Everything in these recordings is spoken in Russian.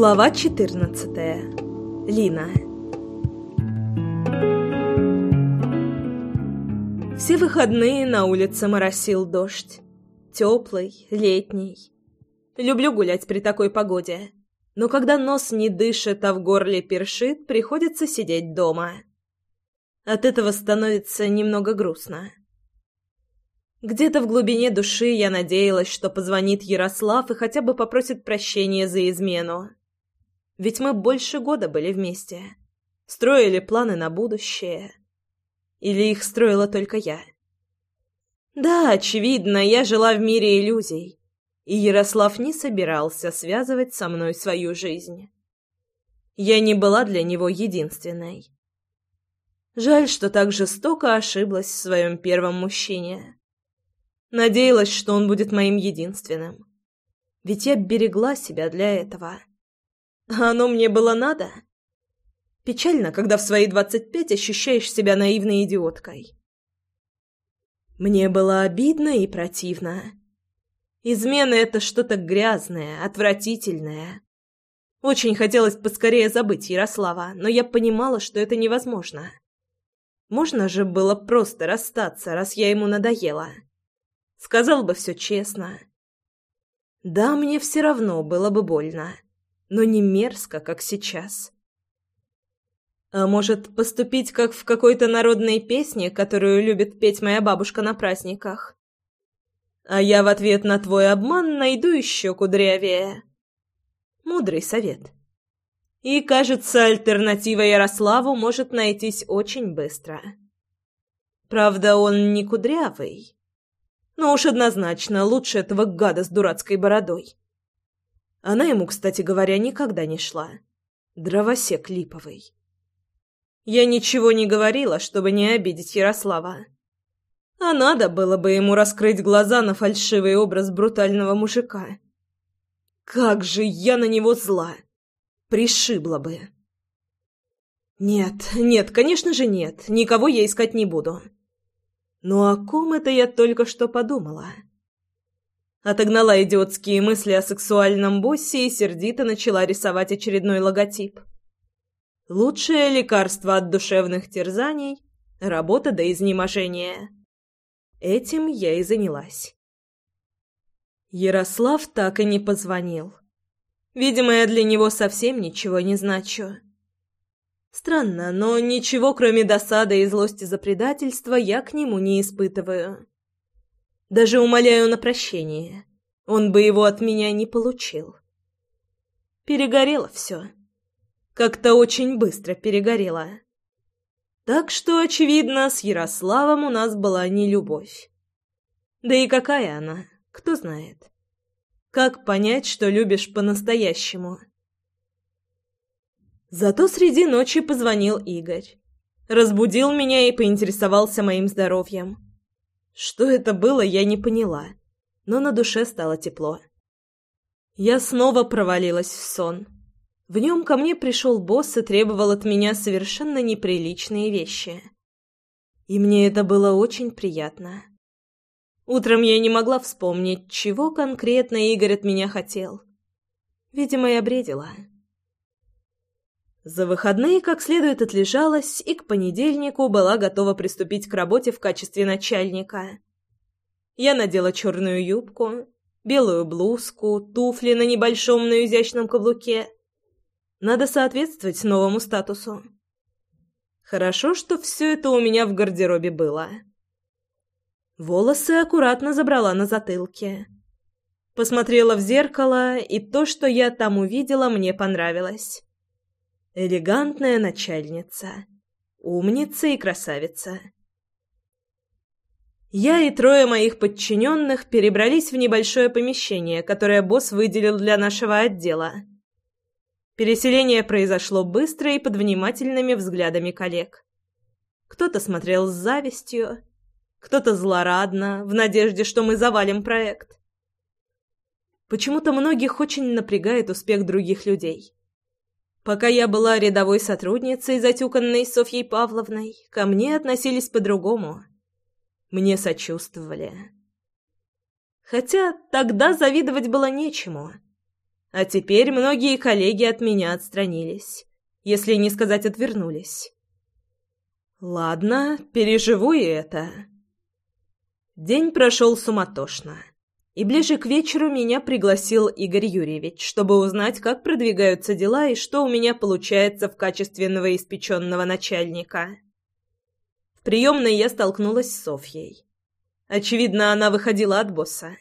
Глава 14. Лина. Все выходные на улице моросил дождь. Теплый, летний. Люблю гулять при такой погоде. Но когда нос не дышит, а в горле першит, приходится сидеть дома. От этого становится немного грустно. Где-то в глубине души я надеялась, что позвонит Ярослав и хотя бы попросит прощения за измену. Ведь мы больше года были вместе. Строили планы на будущее. Или их строила только я? Да, очевидно, я жила в мире иллюзий. И Ярослав не собирался связывать со мной свою жизнь. Я не была для него единственной. Жаль, что так жестоко ошиблась в своем первом мужчине. Надеялась, что он будет моим единственным. Ведь я берегла себя для этого. А оно мне было надо? Печально, когда в свои двадцать пять ощущаешь себя наивной идиоткой. Мне было обидно и противно. Измена — это что-то грязное, отвратительное. Очень хотелось поскорее забыть Ярослава, но я понимала, что это невозможно. Можно же было просто расстаться, раз я ему надоела. Сказал бы все честно. Да, мне все равно было бы больно, но не мерзко, как сейчас. А может, поступить как в какой-то народной песне, которую любит петь моя бабушка на праздниках? А я в ответ на твой обман найду еще кудрявее. Мудрый совет. И, кажется, альтернатива Ярославу может найтись очень быстро. Правда, он не кудрявый. Но уж однозначно лучше этого гада с дурацкой бородой. Она ему, кстати говоря, никогда не шла. Дровосек липовый. Я ничего не говорила, чтобы не обидеть Ярослава. А надо было бы ему раскрыть глаза на фальшивый образ брутального мужика. Как же я на него зла! Пришибла бы. Нет, нет, конечно же нет, никого я искать не буду. Но о ком это я только что подумала? Отогнала идиотские мысли о сексуальном боссе и сердито начала рисовать очередной логотип. Лучшее лекарство от душевных терзаний — работа до изнеможения. Этим я и занялась. Ярослав так и не позвонил. Видимо, я для него совсем ничего не значу. Странно, но ничего, кроме досады и злости за предательство, я к нему не испытываю. Даже умоляю на прощение. Он бы его от меня не получил. Перегорело все. Как-то очень быстро перегорело. Так что, очевидно, с Ярославом у нас была не любовь. Да и какая она, кто знает. Как понять, что любишь по-настоящему? Зато среди ночи позвонил Игорь. Разбудил меня и поинтересовался моим здоровьем. Что это было, я не поняла, но на душе стало тепло. Я снова провалилась в сон. В нем ко мне пришел босс и требовал от меня совершенно неприличные вещи. И мне это было очень приятно. Утром я не могла вспомнить, чего конкретно Игорь от меня хотел. Видимо, я бредила. За выходные как следует отлежалась и к понедельнику была готова приступить к работе в качестве начальника. Я надела черную юбку, белую блузку, туфли на небольшом, но изящном каблуке. Надо соответствовать новому статусу. Хорошо, что все это у меня в гардеробе было. Волосы аккуратно забрала на затылке. Посмотрела в зеркало, и то, что я там увидела, мне понравилось. Элегантная начальница. Умница и красавица. Я и трое моих подчиненных перебрались в небольшое помещение, которое босс выделил для нашего отдела. Переселение произошло быстро и под внимательными взглядами коллег. Кто-то смотрел с завистью, кто-то злорадно, в надежде, что мы завалим проект. Почему-то многих очень напрягает успех других людей. Пока я была рядовой сотрудницей, затюканной Софьей Павловной, ко мне относились по-другому. Мне сочувствовали. Хотя тогда завидовать было нечему. А теперь многие коллеги от меня отстранились, если не сказать отвернулись. Ладно, переживу и это. День прошел суматошно. И ближе к вечеру меня пригласил Игорь Юрьевич, чтобы узнать, как продвигаются дела и что у меня получается в качестве новоиспеченного начальника. В приемной я столкнулась с Софьей. Очевидно, она выходила от босса.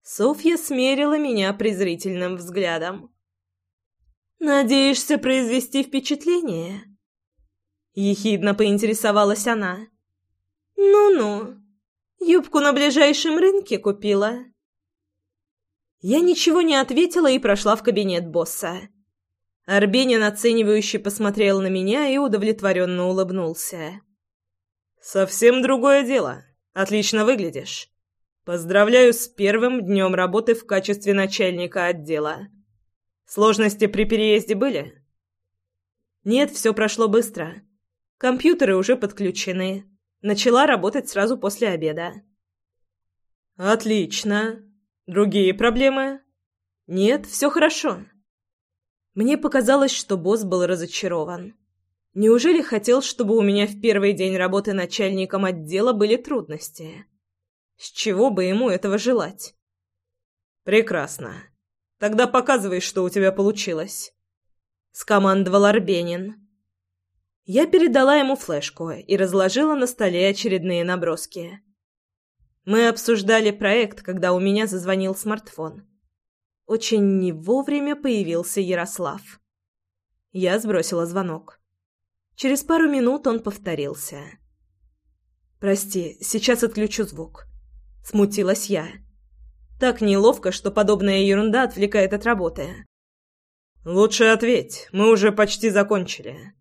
Софья смерила меня презрительным взглядом. «Надеешься произвести впечатление?» Ехидно поинтересовалась она. «Ну-ну, юбку на ближайшем рынке купила». Я ничего не ответила и прошла в кабинет босса. Арбенин оценивающе посмотрел на меня и удовлетворенно улыбнулся. «Совсем другое дело. Отлично выглядишь. Поздравляю с первым днем работы в качестве начальника отдела. Сложности при переезде были?» «Нет, все прошло быстро. Компьютеры уже подключены. Начала работать сразу после обеда. Отлично. Другие проблемы? Нет, все хорошо. Мне показалось, что босс был разочарован. Неужели хотел, чтобы у меня в первый день работы начальником отдела были трудности? С чего бы ему этого желать? Прекрасно. Тогда показывай, что у тебя получилось. Скомандовал Арбенин. Я передала ему флешку и разложила на столе очередные наброски. Мы обсуждали проект, когда у меня зазвонил смартфон. Очень не вовремя появился Ярослав. Я сбросила звонок. Через пару минут он повторился. «Прости, сейчас отключу звук». Смутилась я. Так неловко, что подобная ерунда отвлекает от работы. «Лучше ответь, мы уже почти закончили».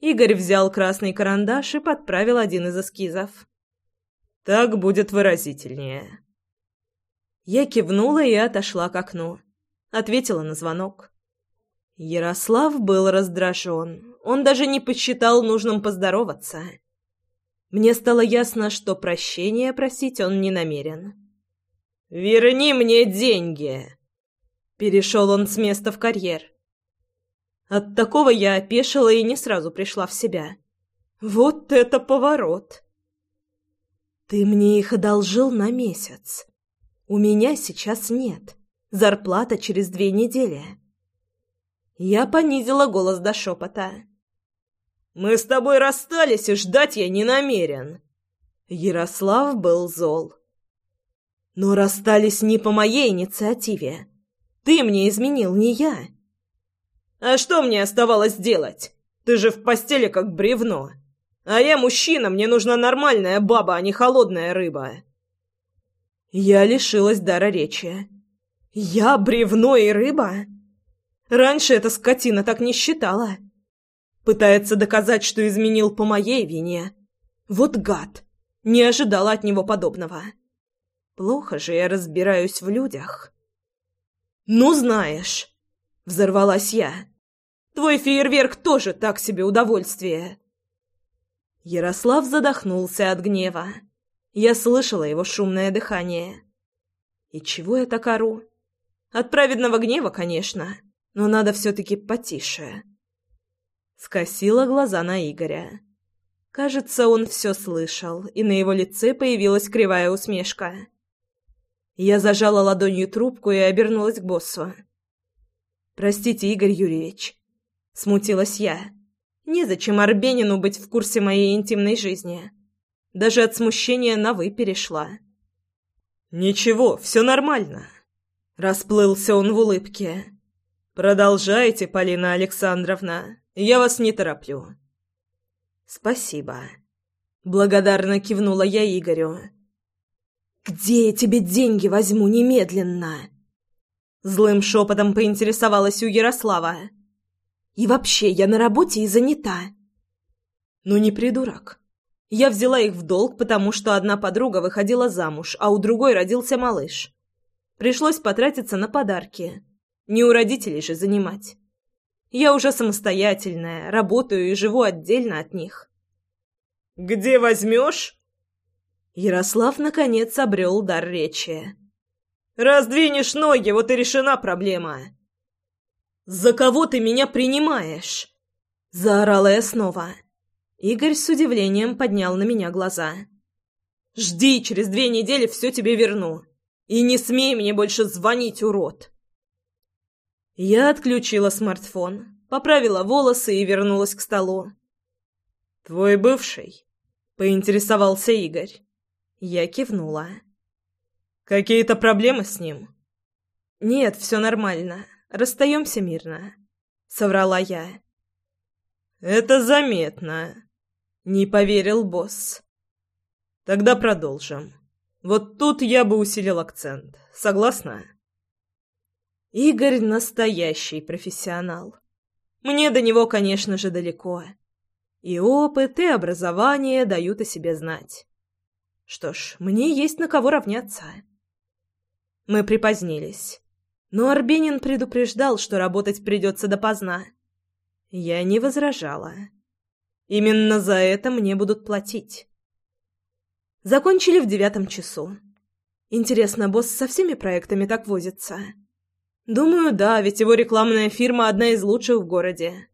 Игорь взял красный карандаш и подправил один из эскизов. «Так будет выразительнее». Я кивнула и отошла к окну. Ответила на звонок. Ярослав был раздражен. Он даже не посчитал нужным поздороваться. Мне стало ясно, что прощения просить он не намерен. «Верни мне деньги!» Перешел он с места в карьер. От такого я опешила и не сразу пришла в себя. Вот это поворот! Ты мне их одолжил на месяц. У меня сейчас нет. Зарплата через две недели. Я понизила голос до шепота. «Мы с тобой расстались, и ждать я не намерен». Ярослав был зол. «Но расстались не по моей инициативе. Ты мне изменил, не я. А что мне оставалось делать? Ты же в постели как бревно. А я мужчина, мне нужна нормальная баба, а не холодная рыба. Я лишилась дара речи. Я бревно и рыба? Раньше эта скотина так не считала. Пытается доказать, что изменил по моей вине. Вот гад. Не ожидала от него подобного. Плохо же я разбираюсь в людях. Ну, знаешь, Взорвалась я. «Твой фейерверк тоже так себе удовольствие!» Ярослав задохнулся от гнева. Я слышала его шумное дыхание. И чего я так ору? От праведного гнева, конечно, но надо все-таки потише. Скосила глаза на Игоря. Кажется, он все слышал, и на его лице появилась кривая усмешка. Я зажала ладонью трубку и обернулась к боссу. «Простите, Игорь Юрьевич», — смутилась я. «Незачем Арбенину быть в курсе моей интимной жизни. Даже от смущения на «вы» перешла». «Ничего, все нормально», — расплылся он в улыбке. «Продолжайте, Полина Александровна, я вас не тороплю». «Спасибо», — благодарно кивнула я Игорю. «Где я тебе деньги возьму немедленно?» Злым шепотом поинтересовалась у Ярослава. «И вообще, я на работе и занята». «Ну не придурок. Я взяла их в долг, потому что одна подруга выходила замуж, а у другой родился малыш. Пришлось потратиться на подарки. Не у родителей же занимать. Я уже самостоятельная, работаю и живу отдельно от них». «Где возьмешь?» Ярослав, наконец, обрел дар речи. Раздвинешь ноги, вот и решена проблема. «За кого ты меня принимаешь?» Заорала я снова. Игорь с удивлением поднял на меня глаза. «Жди, через две недели все тебе верну. И не смей мне больше звонить, урод!» Я отключила смартфон, поправила волосы и вернулась к столу. «Твой бывший?» — поинтересовался Игорь. Я кивнула. «Какие-то проблемы с ним?» «Нет, все нормально. Расстаемся мирно», — соврала я. «Это заметно», — не поверил босс. «Тогда продолжим. Вот тут я бы усилил акцент. Согласна?» Игорь настоящий профессионал. Мне до него, конечно же, далеко. И опыт, и образование дают о себе знать. Что ж, мне есть на кого равняться. Мы припозднились. Но Арбенин предупреждал, что работать придется допоздна. Я не возражала. Именно за это мне будут платить. Закончили в девятом часу. Интересно, босс со всеми проектами так возится? Думаю, да, ведь его рекламная фирма одна из лучших в городе.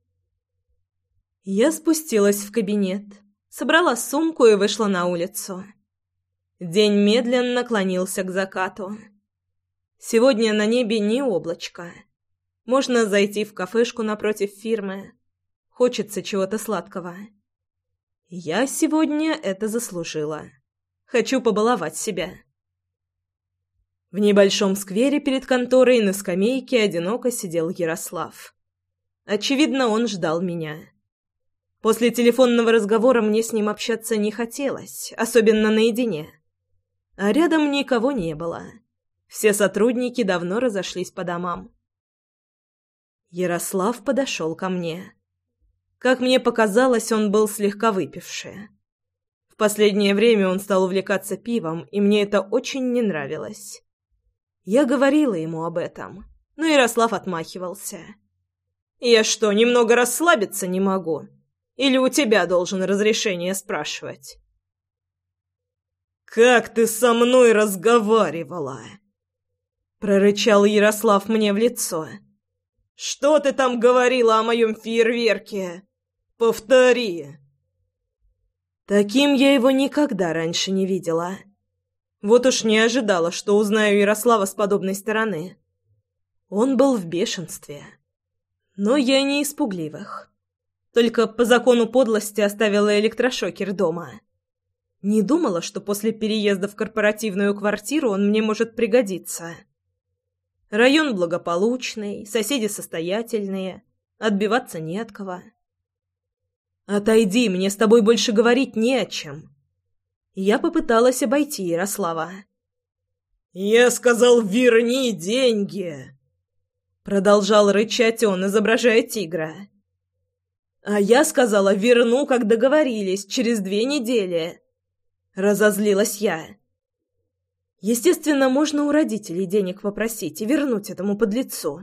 Я спустилась в кабинет, собрала сумку и вышла на улицу. День медленно клонился к закату. Сегодня на небе не облачко. Можно зайти в кафешку напротив фирмы. Хочется чего-то сладкого. Я сегодня это заслужила. Хочу побаловать себя. В небольшом сквере перед конторой на скамейке одиноко сидел Ярослав. Очевидно, он ждал меня. После телефонного разговора мне с ним общаться не хотелось, особенно наедине. А рядом никого не было. Все сотрудники давно разошлись по домам. Ярослав подошел ко мне. Как мне показалось, он был слегка выпивший. В последнее время он стал увлекаться пивом, и мне это очень не нравилось. Я говорила ему об этом, но Ярослав отмахивался. «Я что, немного расслабиться не могу? Или у тебя должен разрешение спрашивать?» «Как ты со мной разговаривала?» Прорычал Ярослав мне в лицо. «Что ты там говорила о моем фейерверке? Повтори!» Таким я его никогда раньше не видела. Вот уж не ожидала, что узнаю Ярослава с подобной стороны. Он был в бешенстве. Но я не испугливых. Только по закону подлости оставила электрошокер дома. Не думала, что после переезда в корпоративную квартиру он мне может пригодиться. Район благополучный, соседи состоятельные, отбиваться не от кого. «Отойди, мне с тобой больше говорить не о чем», я попыталась обойти Ярослава. «Я сказал, верни деньги!» Продолжал рычать он, изображая тигра. «А я сказала, верну, как договорились, через две недели!» Разозлилась я. Естественно, можно у родителей денег попросить и вернуть этому подлецу.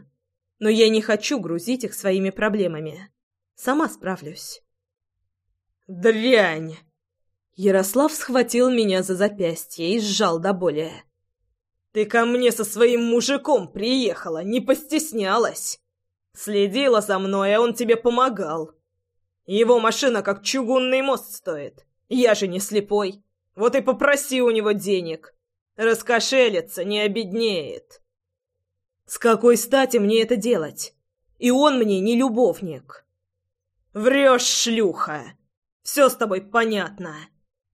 Но я не хочу грузить их своими проблемами. Сама справлюсь. «Дрянь!» Ярослав схватил меня за запястье и сжал до боли. «Ты ко мне со своим мужиком приехала, не постеснялась. Следила за мной, а он тебе помогал. Его машина как чугунный мост стоит. Я же не слепой. Вот и попроси у него денег. Раскошелится, не обеднеет». «С какой стати мне это делать? И он мне не любовник». «Врешь, шлюха! Все с тобой понятно!»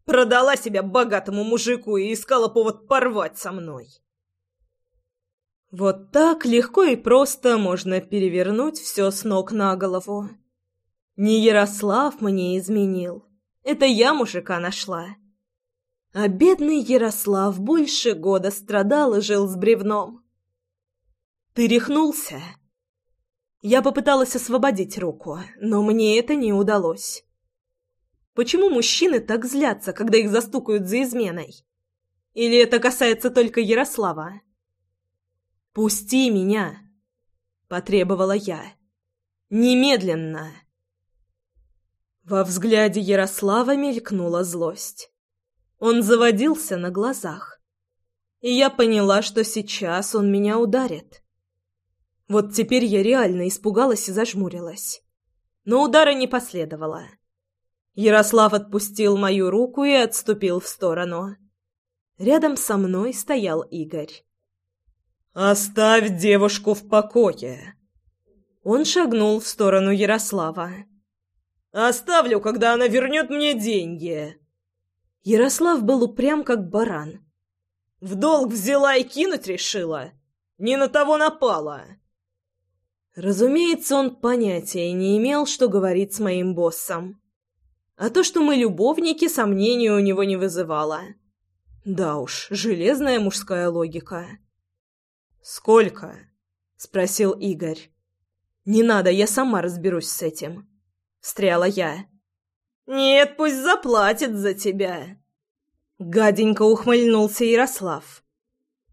Продала себя богатому мужику и искала повод порвать со мной. Вот так легко и просто можно перевернуть все с ног на голову. Не Ярослав мне изменил. Это я мужика нашла. А бедный Ярослав больше года страдал и жил с бревном. Ты рехнулся? Я попыталась освободить руку, но мне это не удалось. Почему мужчины так злятся, когда их застукают за изменой? Или это касается только Ярослава? «Пусти меня!» — потребовала я. «Немедленно!» Во взгляде Ярослава мелькнула злость. Он заводился на глазах. и я поняла, что сейчас он меня ударит. Вот теперь я реально испугалась и зажмурилась. Но удара не последовало. Ярослав отпустил мою руку и отступил в сторону. Рядом со мной стоял Игорь. «Оставь девушку в покое!» Он шагнул в сторону Ярослава. «Оставлю, когда она вернет мне деньги!» Ярослав был упрям, как баран. «В долг взяла и кинуть решила! Не на того напала!» Разумеется, он понятия не имел, что говорить с моим боссом. А то, что мы любовники, сомнений у него не вызывало. Да уж, железная мужская логика. «Сколько?» — спросил Игорь. «Не надо, я сама разберусь с этим», — встряла я. «Нет, пусть заплатит за тебя». Гаденько ухмыльнулся Ярослав.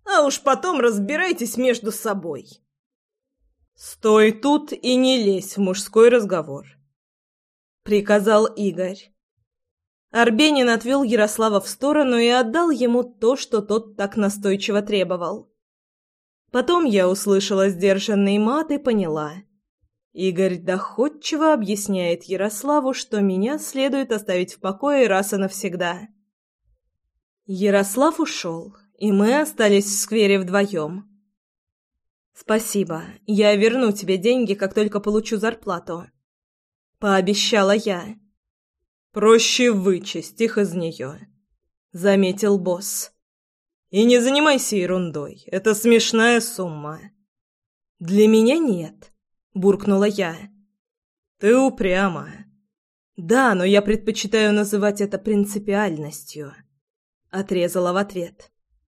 «А уж потом разбирайтесь между собой». «Стой тут и не лезь в мужской разговор», — приказал Игорь. Арбенин отвел Ярослава в сторону и отдал ему то, что тот так настойчиво требовал. Потом я услышала сдержанный мат и поняла. Игорь доходчиво объясняет Ярославу, что меня следует оставить в покое раз и навсегда. Ярослав ушел, и мы остались в сквере вдвоем. «Спасибо. Я верну тебе деньги, как только получу зарплату». Пообещала я. «Проще вычесть их из нее», — заметил босс. «И не занимайся ерундой. Это смешная сумма». «Для меня нет», — буркнула я. «Ты упряма». «Да, но я предпочитаю называть это принципиальностью», — отрезала в ответ.